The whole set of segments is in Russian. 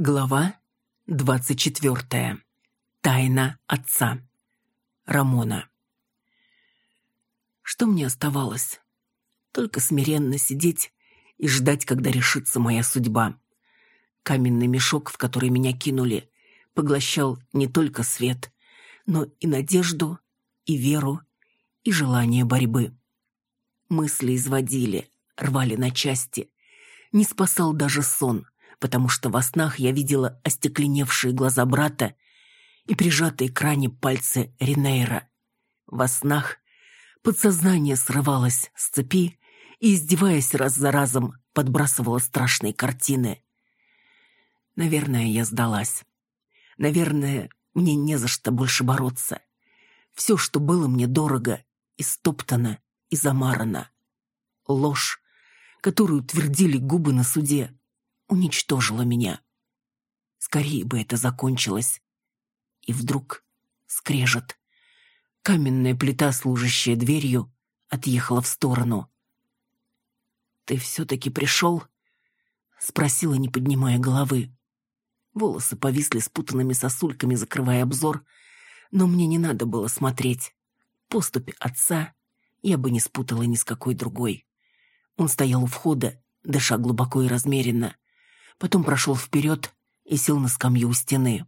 Глава двадцать четвертая. Тайна отца. Рамона. Что мне оставалось? Только смиренно сидеть и ждать, когда решится моя судьба. Каменный мешок, в который меня кинули, поглощал не только свет, но и надежду, и веру, и желание борьбы. Мысли изводили, рвали на части. Не спасал даже сон — потому что во снах я видела остекленевшие глаза брата и прижатые к ране пальцы Ринейра. Во снах подсознание срывалось с цепи и, издеваясь раз за разом, подбрасывало страшные картины. Наверное, я сдалась. Наверное, мне не за что больше бороться. Все, что было мне дорого, истоптано и замарано. Ложь, которую твердили губы на суде, уничтожила меня. Скорее бы это закончилось. И вдруг скрежет. Каменная плита, служащая дверью, отъехала в сторону. «Ты все-таки пришел?» — спросила, не поднимая головы. Волосы повисли спутанными сосульками, закрывая обзор, но мне не надо было смотреть. Поступь отца я бы не спутала ни с какой другой. Он стоял у входа, дыша глубоко и размеренно потом прошел вперед и сел на скамью у стены.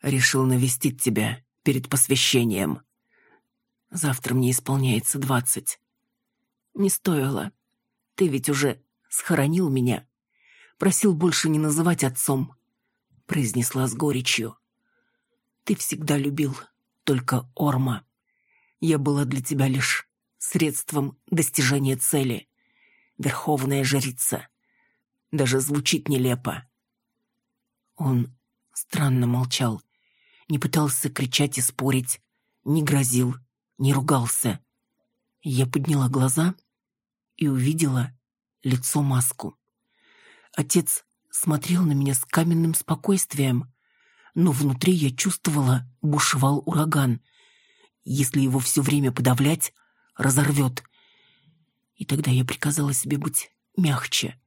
«Решил навестить тебя перед посвящением. Завтра мне исполняется двадцать. Не стоило. Ты ведь уже схоронил меня. Просил больше не называть отцом», — произнесла с горечью. «Ты всегда любил только Орма. Я была для тебя лишь средством достижения цели. Верховная жрица, даже звучит нелепо. Он странно молчал, не пытался кричать и спорить, не грозил, не ругался. Я подняла глаза и увидела лицо-маску. Отец смотрел на меня с каменным спокойствием, но внутри я чувствовала, бушевал ураган. Если его все время подавлять, разорвет. И тогда я приказала себе быть мягче,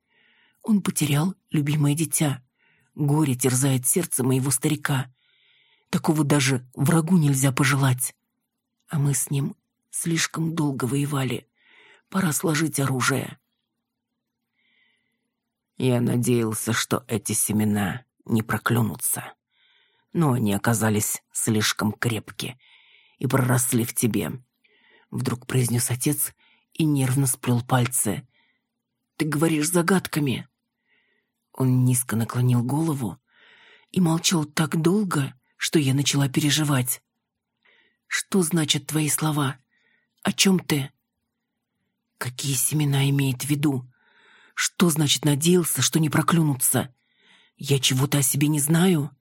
он потерял любимое дитя. Горе терзает сердце моего старика. Такого даже врагу нельзя пожелать. А мы с ним слишком долго воевали. Пора сложить оружие. Я надеялся, что эти семена не проклюнутся. Но они оказались слишком крепки и проросли в тебе. Вдруг произнес отец и нервно сплел пальцы. «Ты говоришь загадками». Он низко наклонил голову и молчал так долго, что я начала переживать. «Что значат твои слова? О чем ты?» «Какие семена имеет в виду? Что значит надеялся, что не проклюнутся? Я чего-то о себе не знаю?»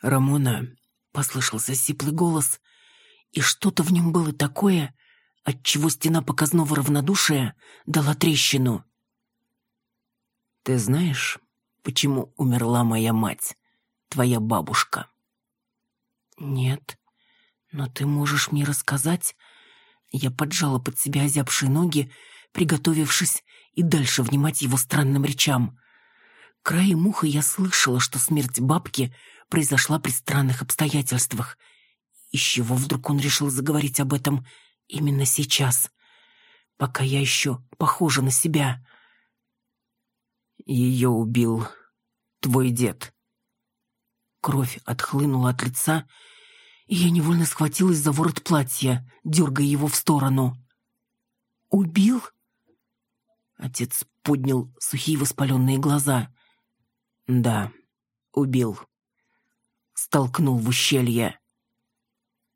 «Рамона», — послышался сиплый голос, и что-то в нем было такое, отчего стена показного равнодушия дала трещину. Ты знаешь, почему умерла моя мать, твоя бабушка? Нет, но ты можешь мне рассказать? Я поджала под себя озябшие ноги, приготовившись и дальше внимать его странным речам. Краем уха я слышала, что смерть бабки произошла при странных обстоятельствах. Из чего вдруг он решил заговорить об этом именно сейчас, пока я еще похожа на себя? Ее убил твой дед. Кровь отхлынула от лица, и я невольно схватилась за ворот платья, дергая его в сторону. «Убил?» Отец поднял сухие воспаленные глаза. «Да, убил. Столкнул в ущелье».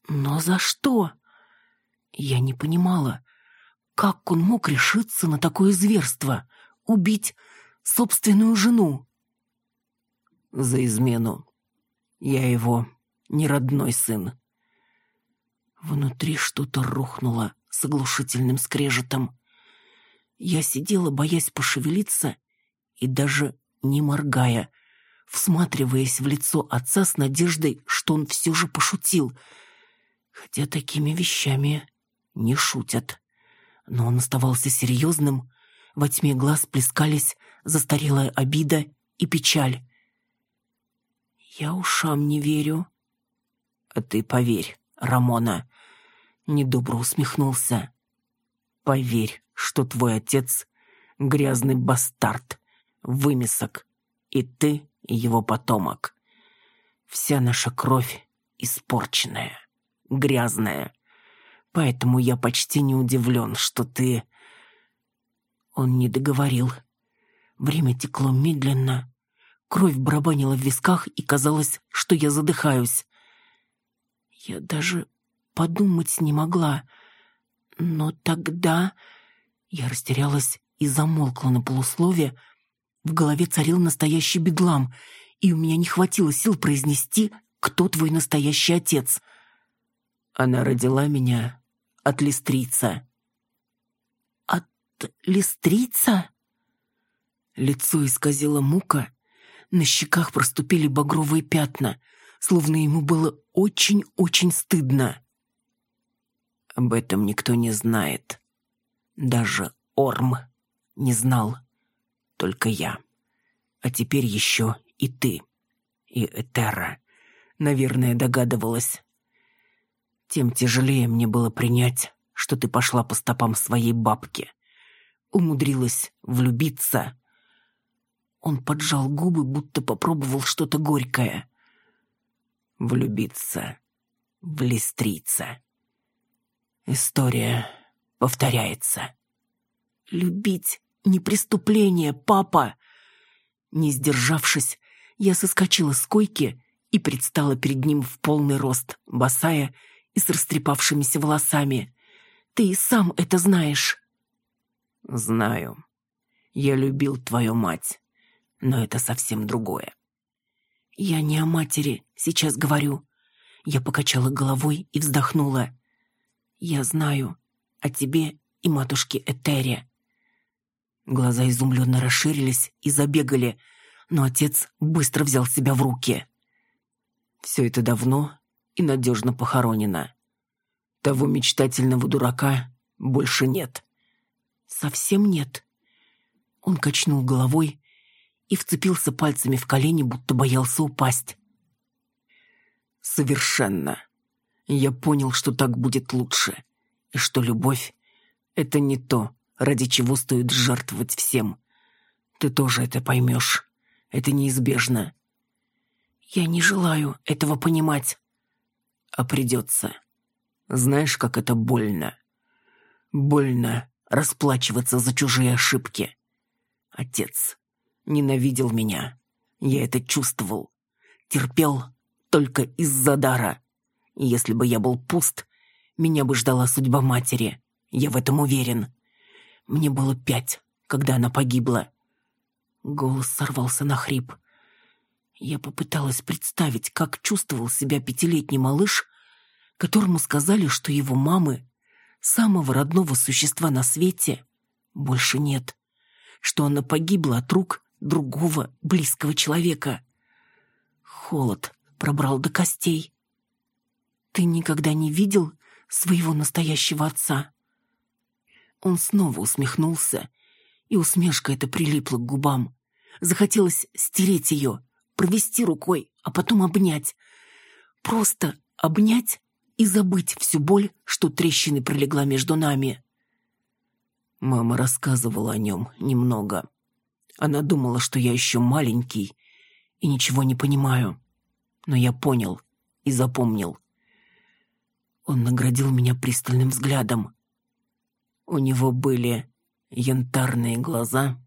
«Но за что?» Я не понимала, как он мог решиться на такое зверство, убить собственную жену. За измену. Я его не родной сын. Внутри что-то рухнуло с оглушительным скрежетом. Я сидела, боясь пошевелиться и даже не моргая, всматриваясь в лицо отца с надеждой, что он все же пошутил. Хотя такими вещами не шутят. Но он оставался серьезным, во тьме глаз плескались застарелая обида и печаль. «Я ушам не верю». «А ты поверь, Рамона», — недобро усмехнулся. «Поверь, что твой отец — грязный бастард, вымесок, и ты — его потомок. Вся наша кровь испорченная, грязная. Поэтому я почти не удивлен, что ты...» Он не договорил. Время текло медленно. Кровь барабанила в висках, и казалось, что я задыхаюсь. Я даже подумать не могла. Но тогда я растерялась и замолкла на полуслове. В голове царил настоящий бедлам, и у меня не хватило сил произнести, кто твой настоящий отец. Она родила меня от листрица. От листрица? Лицо исказило мука, на щеках проступили багровые пятна, словно ему было очень-очень стыдно. Об этом никто не знает. Даже Орм не знал. Только я. А теперь еще и ты. И Этера. Наверное, догадывалась. Тем тяжелее мне было принять, что ты пошла по стопам своей бабки. Умудрилась влюбиться он поджал губы, будто попробовал что-то горькое. Влюбиться в листрица. История повторяется. Любить не преступление, папа. Не сдержавшись, я соскочила с койки и предстала перед ним в полный рост, босая и с растрепавшимися волосами. Ты и сам это знаешь. Знаю. Я любил твою мать но это совсем другое. «Я не о матери сейчас говорю». Я покачала головой и вздохнула. «Я знаю о тебе и матушке Этере». Глаза изумленно расширились и забегали, но отец быстро взял себя в руки. Все это давно и надежно похоронено. Того мечтательного дурака больше нет. Совсем нет. Он качнул головой и вцепился пальцами в колени, будто боялся упасть. «Совершенно. Я понял, что так будет лучше, и что любовь — это не то, ради чего стоит жертвовать всем. Ты тоже это поймешь. Это неизбежно». «Я не желаю этого понимать». «А придется. Знаешь, как это больно? Больно расплачиваться за чужие ошибки. Отец, ненавидел меня. Я это чувствовал. Терпел только из-за дара. Если бы я был пуст, меня бы ждала судьба матери. Я в этом уверен. Мне было пять, когда она погибла. Голос сорвался на хрип. Я попыталась представить, как чувствовал себя пятилетний малыш, которому сказали, что его мамы, самого родного существа на свете, больше нет, что она погибла от рук другого близкого человека. Холод пробрал до костей. «Ты никогда не видел своего настоящего отца?» Он снова усмехнулся, и усмешка эта прилипла к губам. Захотелось стереть ее, провести рукой, а потом обнять. Просто обнять и забыть всю боль, что трещины пролегла между нами. Мама рассказывала о нем немного. Она думала, что я еще маленький и ничего не понимаю. Но я понял и запомнил. Он наградил меня пристальным взглядом. У него были янтарные глаза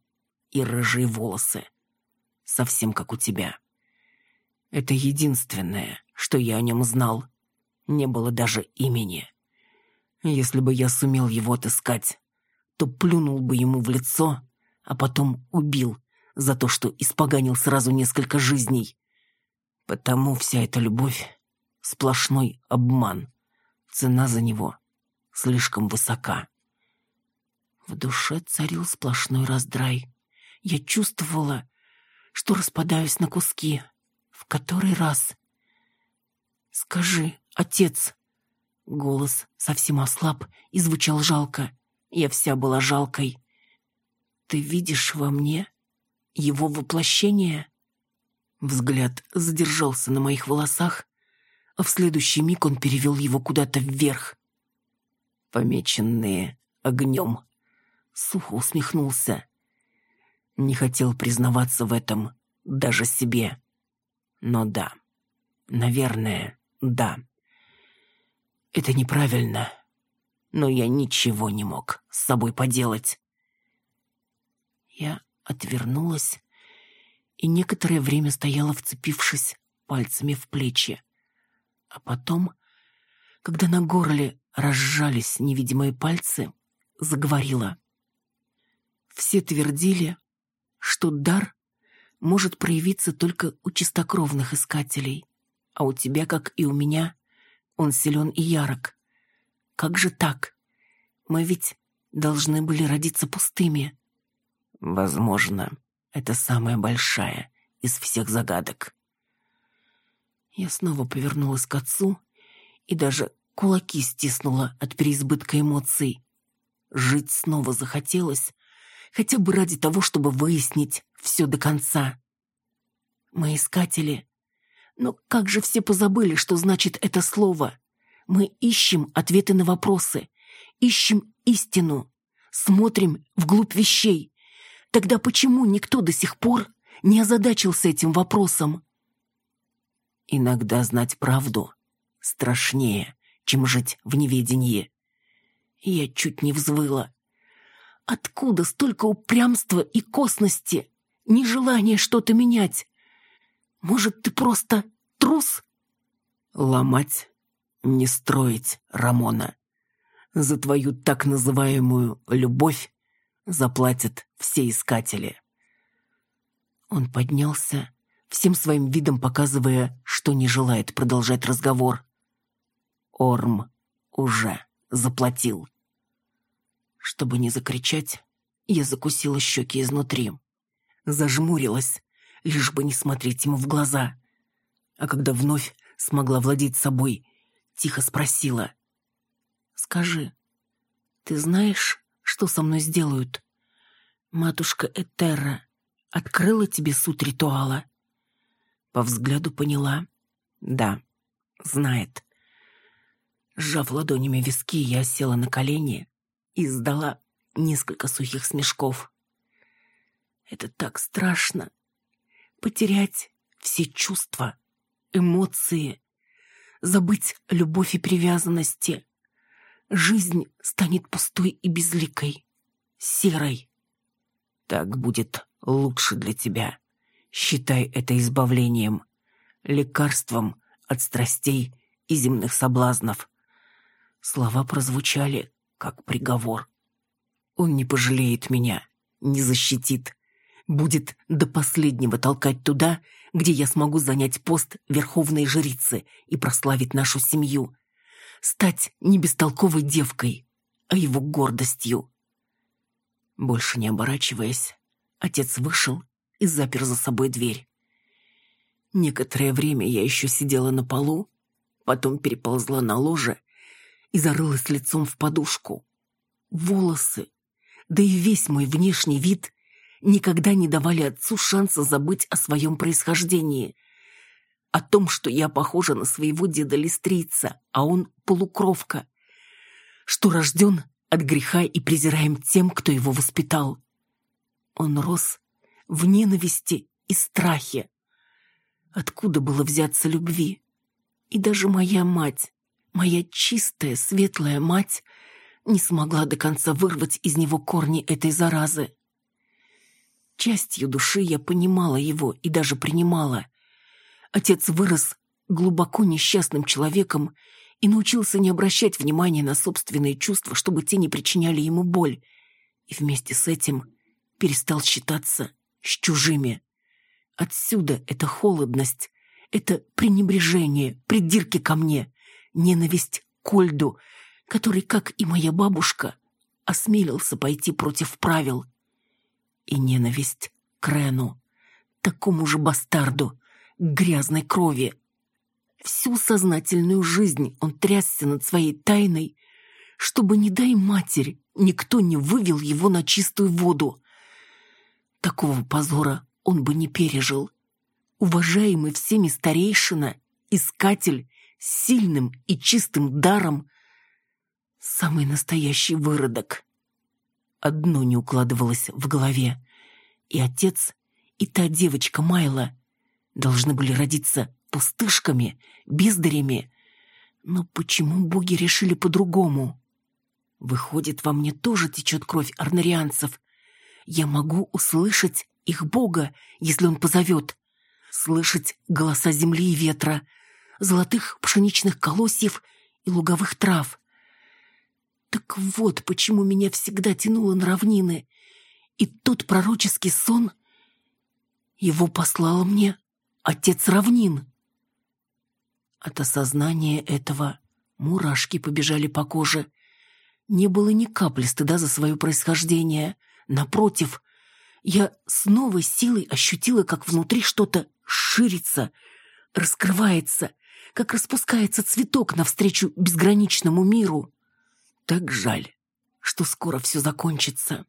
и рыжие волосы. Совсем как у тебя. Это единственное, что я о нем знал. Не было даже имени. Если бы я сумел его отыскать, то плюнул бы ему в лицо а потом убил за то, что испоганил сразу несколько жизней. Потому вся эта любовь — сплошной обман. Цена за него слишком высока. В душе царил сплошной раздрай. Я чувствовала, что распадаюсь на куски. В который раз? «Скажи, отец!» Голос совсем ослаб и звучал жалко. Я вся была жалкой. Ты видишь во мне его воплощение? Взгляд задержался на моих волосах, а в следующий миг он перевел его куда-то вверх. Помеченные огнем. Сухо усмехнулся. Не хотел признаваться в этом даже себе. Но да, наверное, да. Это неправильно, но я ничего не мог с собой поделать. Я отвернулась и некоторое время стояла, вцепившись пальцами в плечи. А потом, когда на горле разжались невидимые пальцы, заговорила. Все твердили, что дар может проявиться только у чистокровных искателей, а у тебя, как и у меня, он силен и ярок. Как же так? Мы ведь должны были родиться пустыми. Возможно, это самая большая из всех загадок. Я снова повернулась к отцу и даже кулаки стиснула от переизбытка эмоций. Жить снова захотелось, хотя бы ради того, чтобы выяснить все до конца. Мы искатели. Но как же все позабыли, что значит это слово? Мы ищем ответы на вопросы, ищем истину, смотрим вглубь вещей. Тогда почему никто до сих пор не озадачился этим вопросом? Иногда знать правду страшнее, чем жить в неведении. Я чуть не взвыла. Откуда столько упрямства и косности, нежелание что-то менять? Может, ты просто трус? Ломать, не строить, Рамона. За твою так называемую любовь заплатят все искатели. Он поднялся, всем своим видом показывая, что не желает продолжать разговор. Орм уже заплатил. Чтобы не закричать, я закусила щеки изнутри. Зажмурилась, лишь бы не смотреть ему в глаза. А когда вновь смогла владеть собой, тихо спросила. «Скажи, ты знаешь, что со мной сделают? Матушка Этерра открыла тебе суть ритуала?» По взгляду поняла. «Да, знает». Сжав ладонями виски, я села на колени и издала несколько сухих смешков. Это так страшно. Потерять все чувства, эмоции, забыть любовь и привязанности. Жизнь станет пустой и безликой, серой. Так будет лучше для тебя. Считай это избавлением, лекарством от страстей и земных соблазнов. Слова прозвучали как приговор. Он не пожалеет меня, не защитит. Будет до последнего толкать туда, где я смогу занять пост верховной жрицы и прославить нашу семью. Стать не бестолковой девкой, а его гордостью. Больше не оборачиваясь, отец вышел и запер за собой дверь. Некоторое время я еще сидела на полу, потом переползла на ложе и зарылась лицом в подушку. Волосы, да и весь мой внешний вид никогда не давали отцу шанса забыть о своем происхождении. О том, что я похожа на своего деда-листрийца, а он полукровка. Что рожден от греха и презираем тем, кто его воспитал. Он рос в ненависти и страхе. Откуда было взяться любви? И даже моя мать, Моя чистая, светлая мать не смогла до конца вырвать из него корни этой заразы. Частью души я понимала его и даже принимала. Отец вырос глубоко несчастным человеком и научился не обращать внимания на собственные чувства, чтобы те не причиняли ему боль, и вместе с этим перестал считаться с чужими. Отсюда эта холодность, это пренебрежение, придирки ко мне, ненависть к Ольду, который, как и моя бабушка, осмелился пойти против правил. И ненависть к Рену, такому же бастарду, грязной крови. Всю сознательную жизнь он трясся над своей тайной, чтобы, не дай матери, никто не вывел его на чистую воду. Такого позора он бы не пережил. Уважаемый всеми старейшина, искатель с сильным и чистым даром, самый настоящий выродок. Одно не укладывалось в голове. И отец, и та девочка Майла должны были родиться пустышками, бездарями. Но почему боги решили по-другому? Выходит, во мне тоже течет кровь арнарианцев. Я могу услышать их бога, если он позовет. Слышать голоса земли и ветра, золотых пшеничных колосьев и луговых трав. Так вот, почему меня всегда тянуло на равнины. И тот пророческий сон, его послал мне отец равнин. От осознания этого мурашки побежали по коже. Не было ни капли стыда за свое происхождение. Напротив, я с новой силой ощутила, как внутри что-то ширится, раскрывается, как распускается цветок навстречу безграничному миру. Так жаль, что скоро все закончится.